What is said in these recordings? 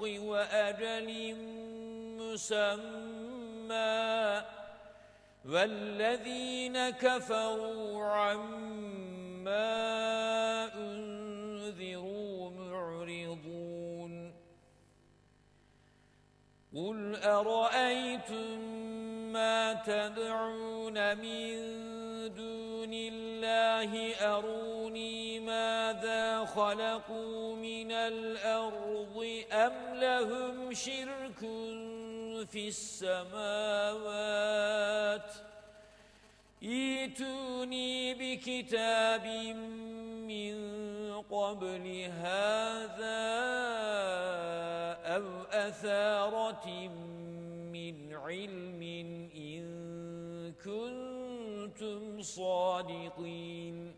بالحق وأجل مسمى والذين كفروا عما أنذروا معرضون قل أرأيتم ما تدعون من دون الله أروني خلقوا من الأرض أم لهم شرك في السماوات؟ ايتوني بكتاب من قبل هذا أو أثارة من علم إن كنتم صادقين؟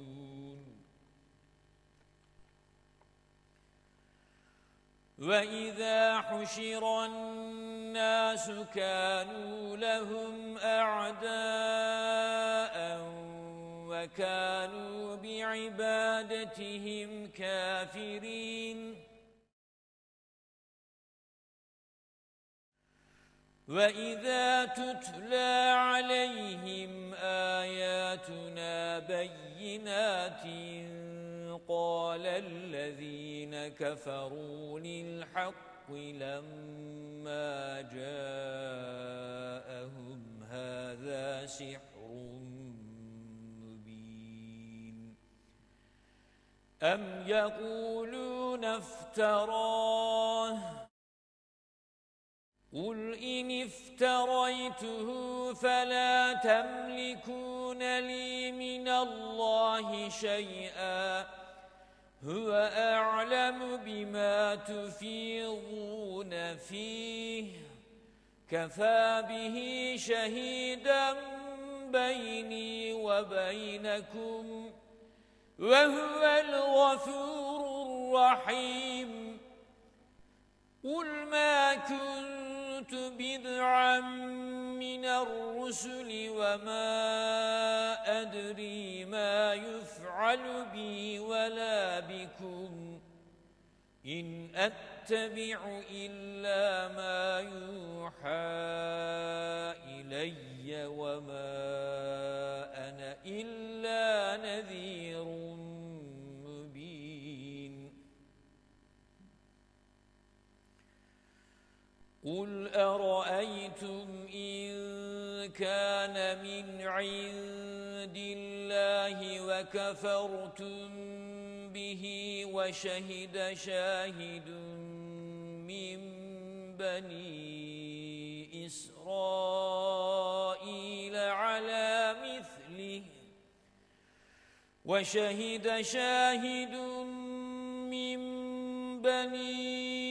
وَإِذَا حُشِرَ النَّاسُ كَانُوا لَهُمْ أَعْدَاءً وَكَانُوا بِعِبَادَتِهِمْ كَافِرِينَ وَإِذَا تُتْلَى عَلَيْهِمْ آيَاتُنَا بَيِّنَاتٍ قال الذين كفروا للحق لما جاءهم هذا سحر مبين. أم يقولون افتراه؟ قل إن افتريته فلا تملكون لي من الله شيئا. هو أعلم بما تفيضون فيه. كفى به شهيدا بيني وبينكم وهو الغفور الرحيم. قل ما كنت بدعا من الرسل وما أدري يفعل بي ولا بكم إن أتبع إلا ما يوحى إلي وما أنا إلا نذير قل أرأيتم إن كان من عند الله وكفرتم به وشهد شاهد من بني إسرائيل على مثله وشهد شاهد من بني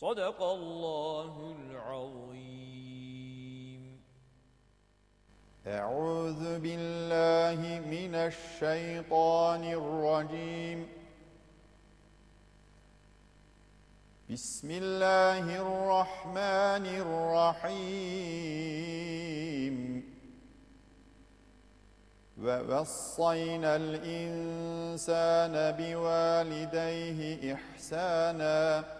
صدق الله العظيم. أعوذ بالله من الشيطان الرجيم. بسم الله الرحمن الرحيم. ووصينا الإنسان بوالديه إحساناً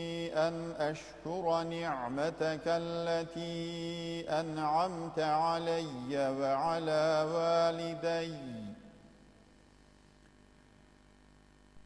أن أشكر نعمتك التي أنعمت علي وعلى والدي.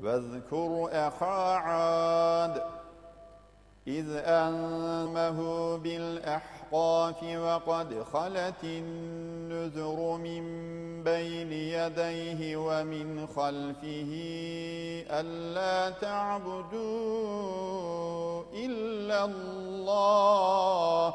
واذكر أخا عاد إذ أنمه بالأحقاف وقد خلت النذر من بين يديه ومن خلفه ألا تعبدوا إلا الله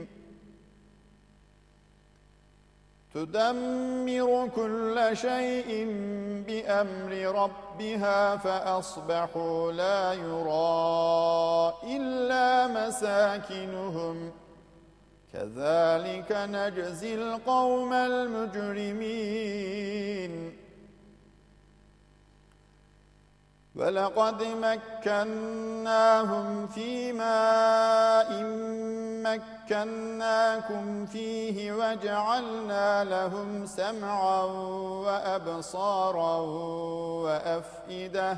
تدمر كل شيء بأمر ربها فأصبحوا لا يرى إلا مساكنهم. كذلك نجزي القوم المجرمين. ولقد مكناهم في ماء مكناكم فيه وجعلنا لهم سمعا وأبصارا وأفئدة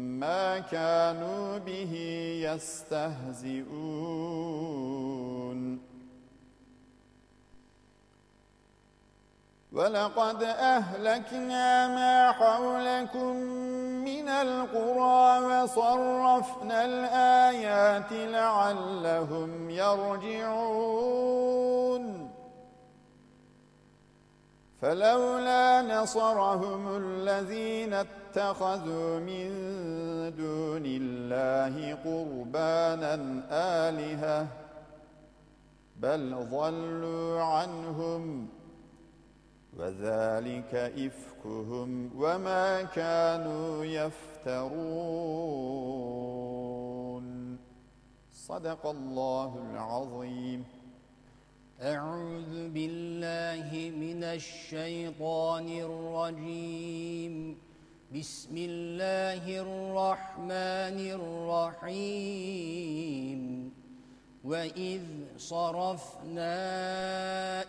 ما كانوا به يستهزئون. ولقد أهلكنا ما حولكم من القرى وصرفنا الآيات لعلهم يرجعون. فلولا نصرهم الذين اتخذوا من دون الله قربانا آلهة بل ضلوا عنهم وذلك إفكهم وما كانوا يفترون. صدق الله العظيم. أعوذ بالله من الشيطان الرجيم. بسم الله الرحمن الرحيم. وإذ صرفنا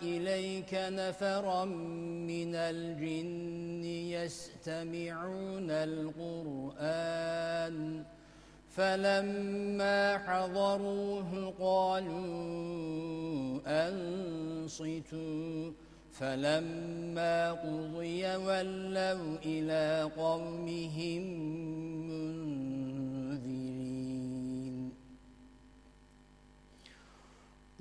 إليك نفرا من الجن يستمعون القرآن فلما حضروه قالوا أنصتوا. فلما قضي ولوا إلى قومهم منذرين.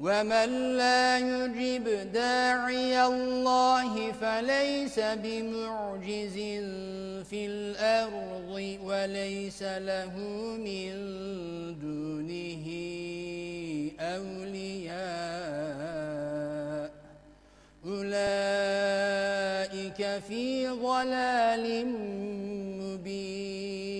ومن لا يجب داعي الله فليس بمعجز في الأرض وليس له من دونه أولياء أولئك في ضلال مبين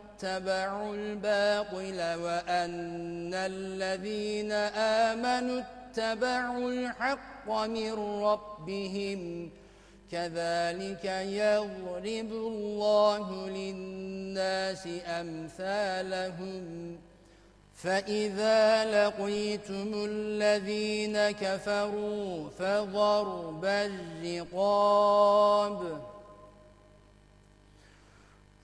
اتبعوا الباطل وأن الذين آمنوا اتبعوا الحق من ربهم كذلك يضرب الله للناس أمثالهم فإذا لقيتم الذين كفروا فضرب الرقاب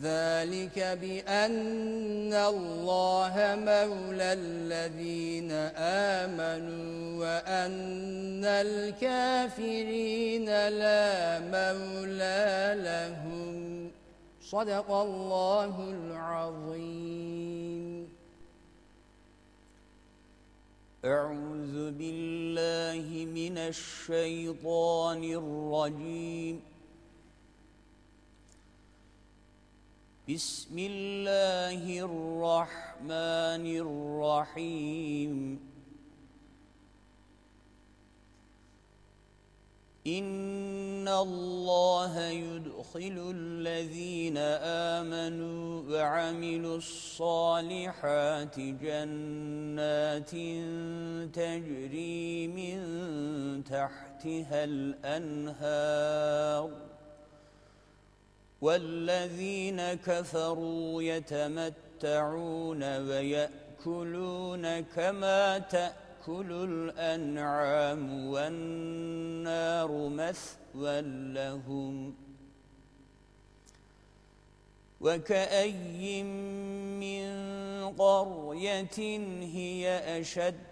ذلك بأن الله مولى الذين آمنوا وأن الكافرين لا مولى لهم. صدق الله العظيم. أعوذ بالله من الشيطان الرجيم. بسم الله الرحمن الرحيم. إن الله يدخل الذين آمنوا وعملوا الصالحات جنات تجري من تحتها الأنهار. والذين كفروا يتمتعون ويأكلون كما تأكل الأنعام والنار مثوى لهم وكأي من قرية هي أشد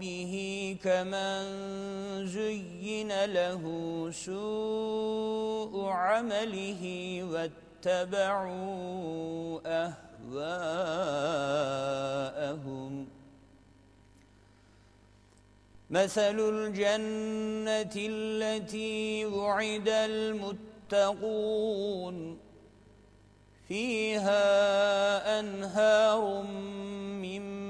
ربه كمن زين له سوء عمله واتبعوا أهواءهم مثل الجنة التي وعد المتقون فيها أنهار من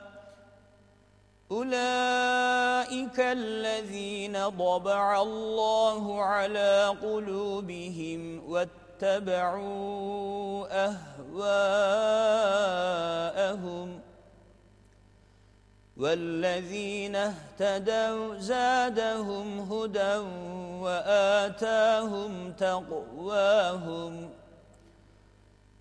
أولئك الذين ضبع الله على قلوبهم واتبعوا أهواءهم والذين اهتدوا زادهم هدى وآتاهم تقواهم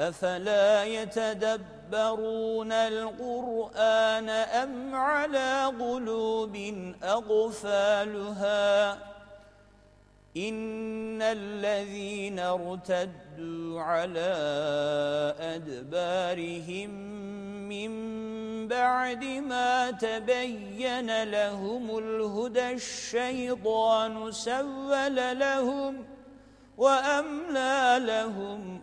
أفلا يتدبرون القرآن أم على قلوب أغفالها إن الذين ارتدوا على أدبارهم من بعد ما تبين لهم الهدى الشيطان سول لهم وأملى لهم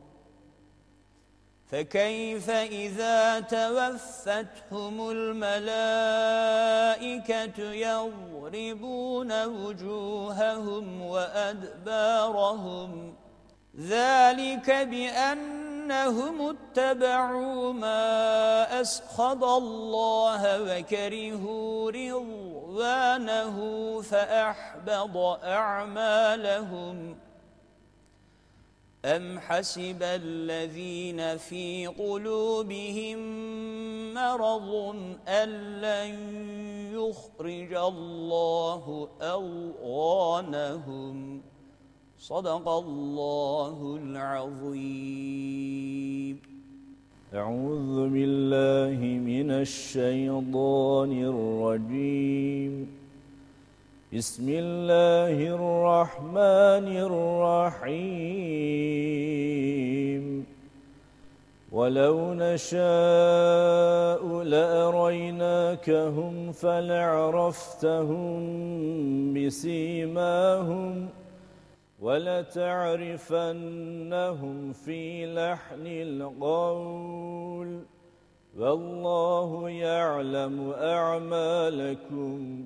فكيف إذا توفتهم الملائكة يضربون وجوههم وأدبارهم؟ ذلك بأنهم اتبعوا ما أسخض الله وكرهوا رضوانه فأحبض أعمالهم. أم حسب الذين في قلوبهم مرض أن لن يخرج الله أوغانهم صدق الله العظيم. أعوذ بالله من الشيطان الرجيم. بسم الله الرحمن الرحيم. ولو نشاء لأريناكهم فلعرفتهم بسيماهم ولتعرفنهم في لحن القول. والله يعلم أعمالكم.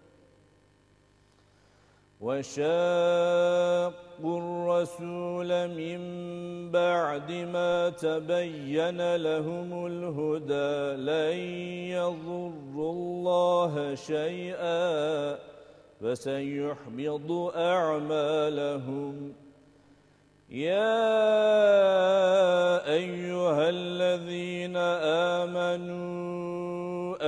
وشاقوا الرسول من بعد ما تبين لهم الهدى لن يضروا الله شيئا فسيحبط أعمالهم. يا أيها الذين آمنوا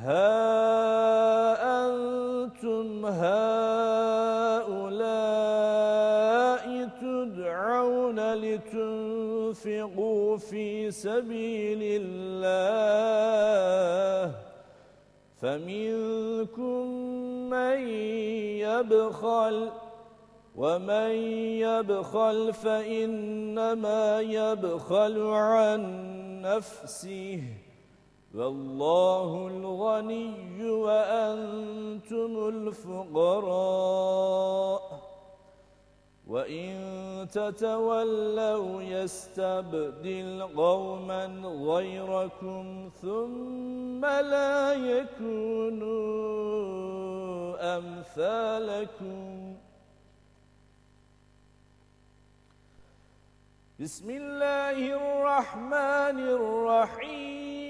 ها أنتم هؤلاء تدعون لتنفقوا في سبيل الله فمنكم من يبخل ومن يبخل فإنما يبخل عن نفسه والله الغني وأنتم الفقراء. وإن تتولوا يستبدل قوما غيركم ثم لا يكونوا أمثالكم. بسم الله الرحمن الرحيم.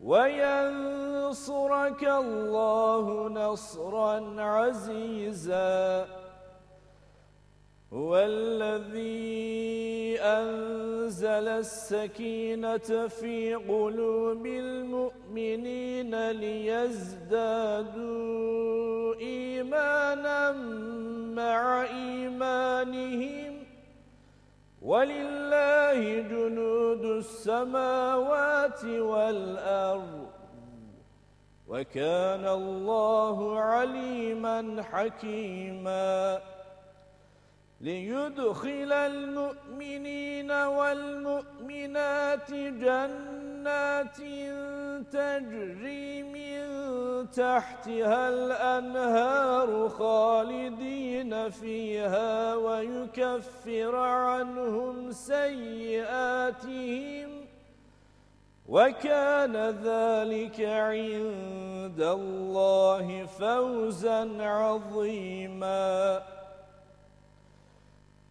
وينصرك الله نصرا عزيزا هو الذي أنزل السكينة في قلوب المؤمنين ليزدادوا إيمانا مع إيمانهم ولله جنود السماوات والأرض. وكان الله عليما حكيما. ليدخل المؤمنين والمؤمنات جنات تجري من تحتها الأنهار خالدين فيها ويكفر عنهم سيئاتهم وكان ذلك عند الله فوزا عظيماً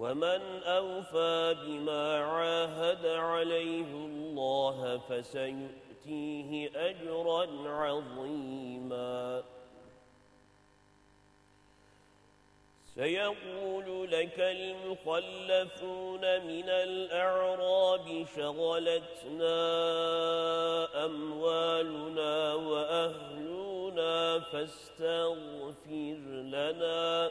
ومن أوفى بما عاهد عليه الله فسيؤتيه أجرا عظيما. سيقول لك المخلفون من الأعراب شغلتنا أموالنا وأهلنا فاستغفر لنا.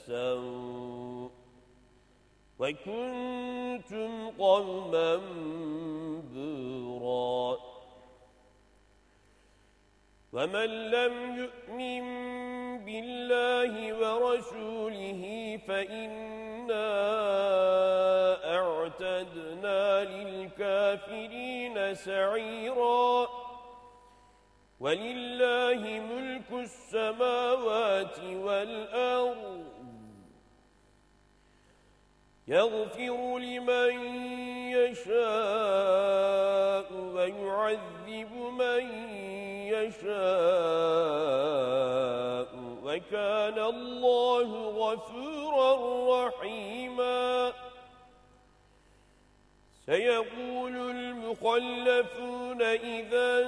السوء وكنتم قوما بورا ومن لم يؤمن بالله ورسوله فإنا أعتدنا للكافرين سعيرا ولله ملك السماوات والأرض يغفر لمن يشاء ويعذب من يشاء وكان الله غفورا رحيما. سيقول المخلفون إذا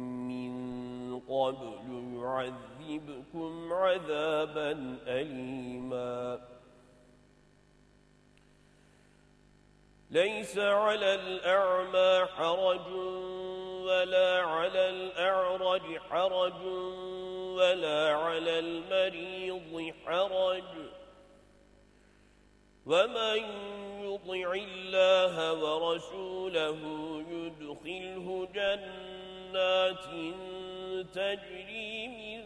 قبل يعذبكم عذابا أليماً. ليس على الأعمى حرج ولا على الأعرج حرج ولا على المريض حرج. ومن يطع الله ورسوله يدخله جنات تجري من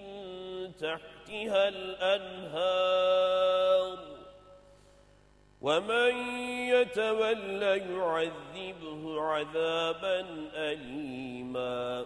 تحتها الأنهار. ومن يتول يعذبه عذابا أليما.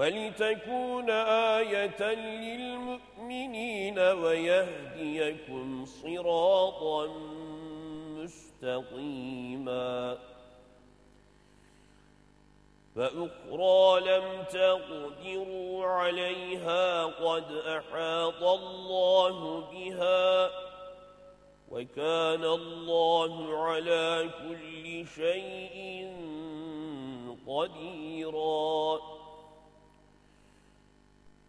ولتكون آية للمؤمنين ويهديكم صراطا مستقيماً. فأخرى لم تقدروا عليها قد أحاط الله بها وكان الله على كل شيء قديراً.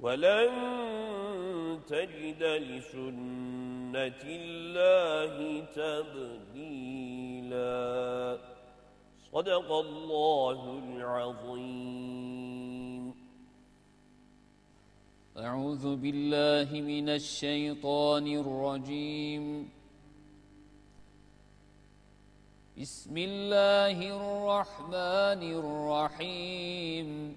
ولن تجد لسنة الله تبديلا. صدق الله العظيم. أعوذ بالله من الشيطان الرجيم. بسم الله الرحمن الرحيم.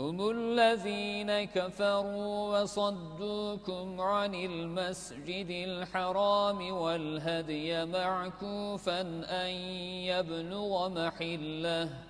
هم الذين كفروا وصدوكم عن المسجد الحرام والهدي معكوفا أن يبلغ محله.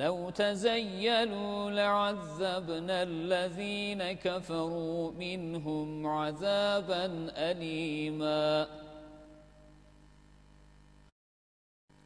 لو تزيلوا لعذبنا الذين كفروا منهم عذابا أليماً.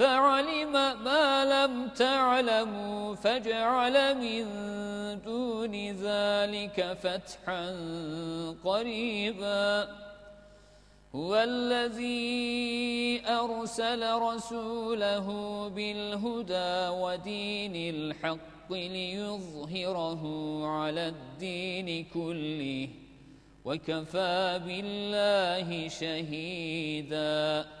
فعلم ما لم تعلموا فجعل من دون ذلك فتحا قريبا. هو الذي أرسل رسوله بالهدى ودين الحق ليظهره على الدين كله وكفى بالله شهيداً.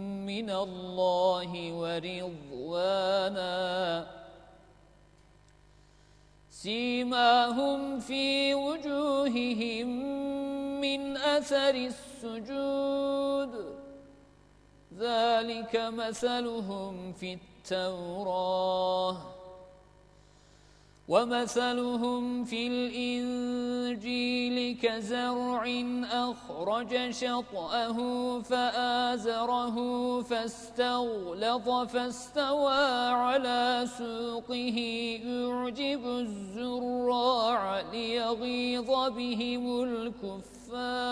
من الله ورضوانا. سيماهم في وجوههم من أثر السجود. ذلك مثلهم في التوراة. ومثلهم في الإنجيل كزرع أخرج شطأه فآزره فاستغلظ فاستوى على سوقه يعجب الزراع ليغيظ بهم الكفار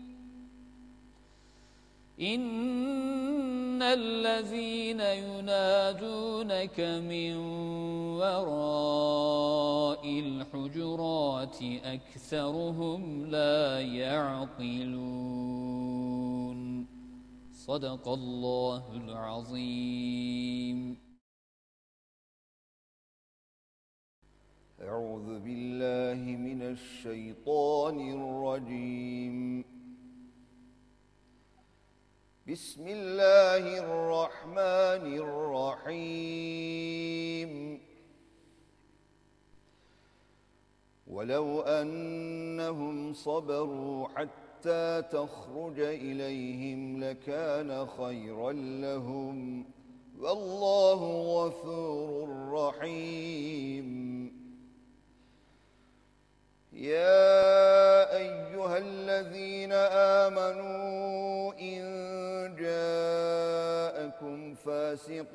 إن الذين ينادونك من وراء الحجرات أكثرهم لا يعقلون صدق الله العظيم أعوذ بالله من الشيطان الرجيم بسم الله الرحمن الرحيم. ولو أنهم صبروا حتى تخرج إليهم لكان خيرا لهم. والله غفور رحيم. يا أيها الذين آمنوا إن جاءكم فاسق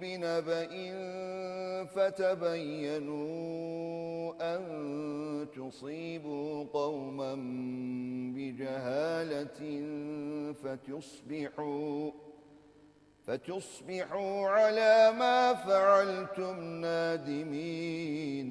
بنبأ فتبينوا أن تصيبوا قوما بجهالة فتصبحوا فتصبحوا على ما فعلتم نادمين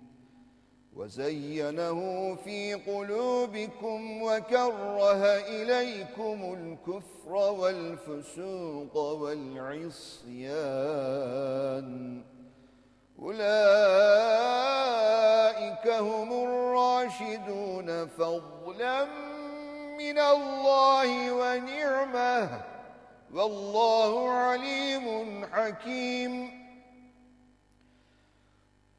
وزينه في قلوبكم وكره إليكم الكفر والفسوق والعصيان. أولئك هم الراشدون فضلا من الله ونعمة. والله عليم حكيم.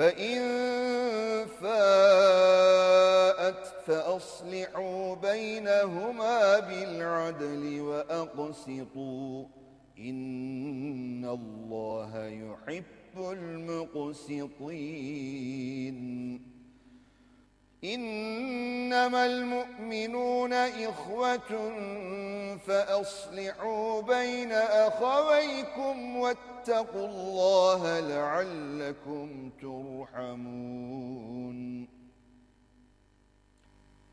فإن فاءت فأصلحوا بينهما بالعدل وأقسطوا إن الله يحب المقسطين. إنما المؤمنون إخوة فأصلحوا بين أخويكم واتقوا الله لعلكم ترحمون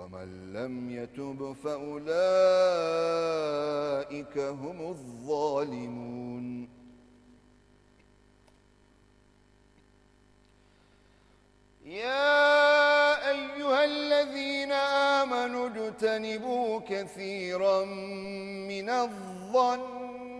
ومن لم يتب فأولئك هم الظالمون. يا أيها الذين آمنوا اجتنبوا كثيرا من الظن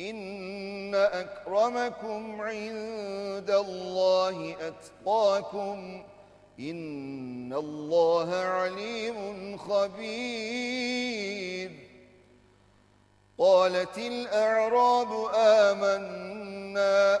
إن أكرمكم عند الله أتقاكم إن الله عليم خبير قالت الأعراب آمنا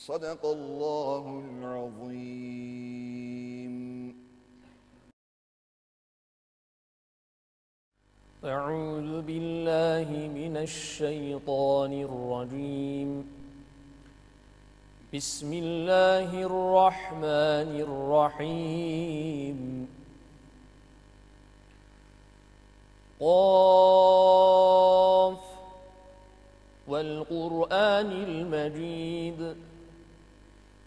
صدق الله العظيم. أعوذ بالله من الشيطان الرجيم. بسم الله الرحمن الرحيم. قاف. والقرآن المجيد.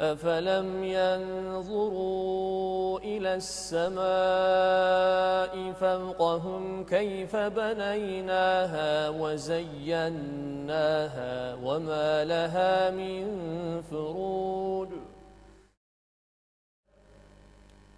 أفلم ينظروا إلى السماء فوقهم كيف بنيناها وزيناها وما لها من فروج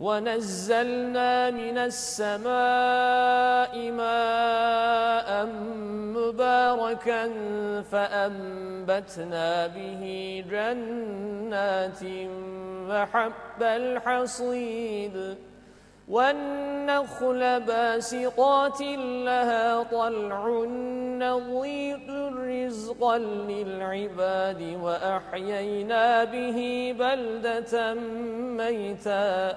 ونزلنا من السماء ماء مباركا فأنبتنا به جنات وحب الحصيد والنخل باسقات لها طلع نضيد رزقا للعباد وأحيينا به بلدة ميتا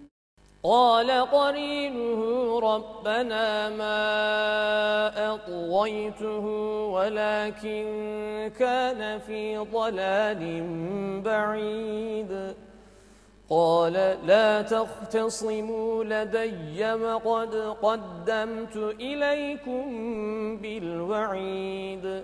قال قرينه ربنا ما أطويته ولكن كان في ضلال بعيد. قال لا تختصموا لدي وقد قدمت إليكم بالوعيد.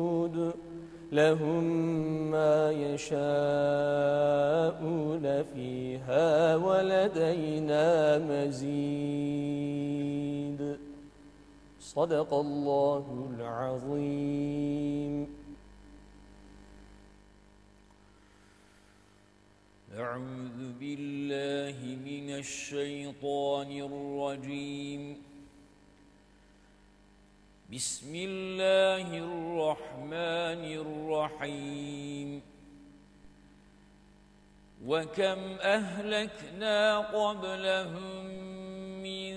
لهم ما يشاءون فيها ولدينا مزيد. صدق الله العظيم. أعوذ بالله من الشيطان الرجيم. بسم الله الرحمن الرحيم. وكم أهلكنا قبلهم من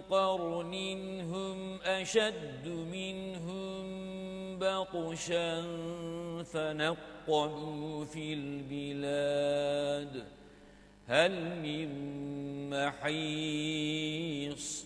قرن هم أشد منهم بطشا فنقبوا في البلاد. هل من محيص؟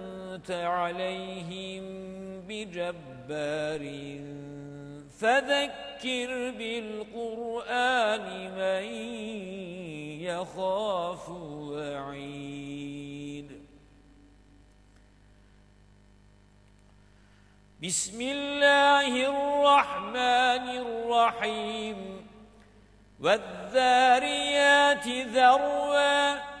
عليهم بجبار. فذكر بالقرآن من يخاف وعيد. بسم الله الرحمن الرحيم. والذاريات ذروا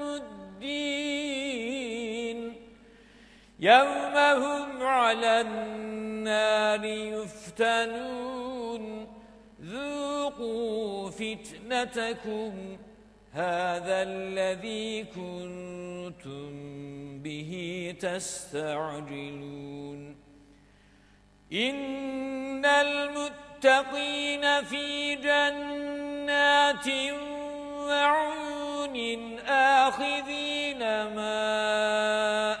يوم هم على النار يفتنون. ذوقوا فتنتكم. هذا الذي كنتم به تستعجلون. إن المتقين في جنات وعيون آخذين ما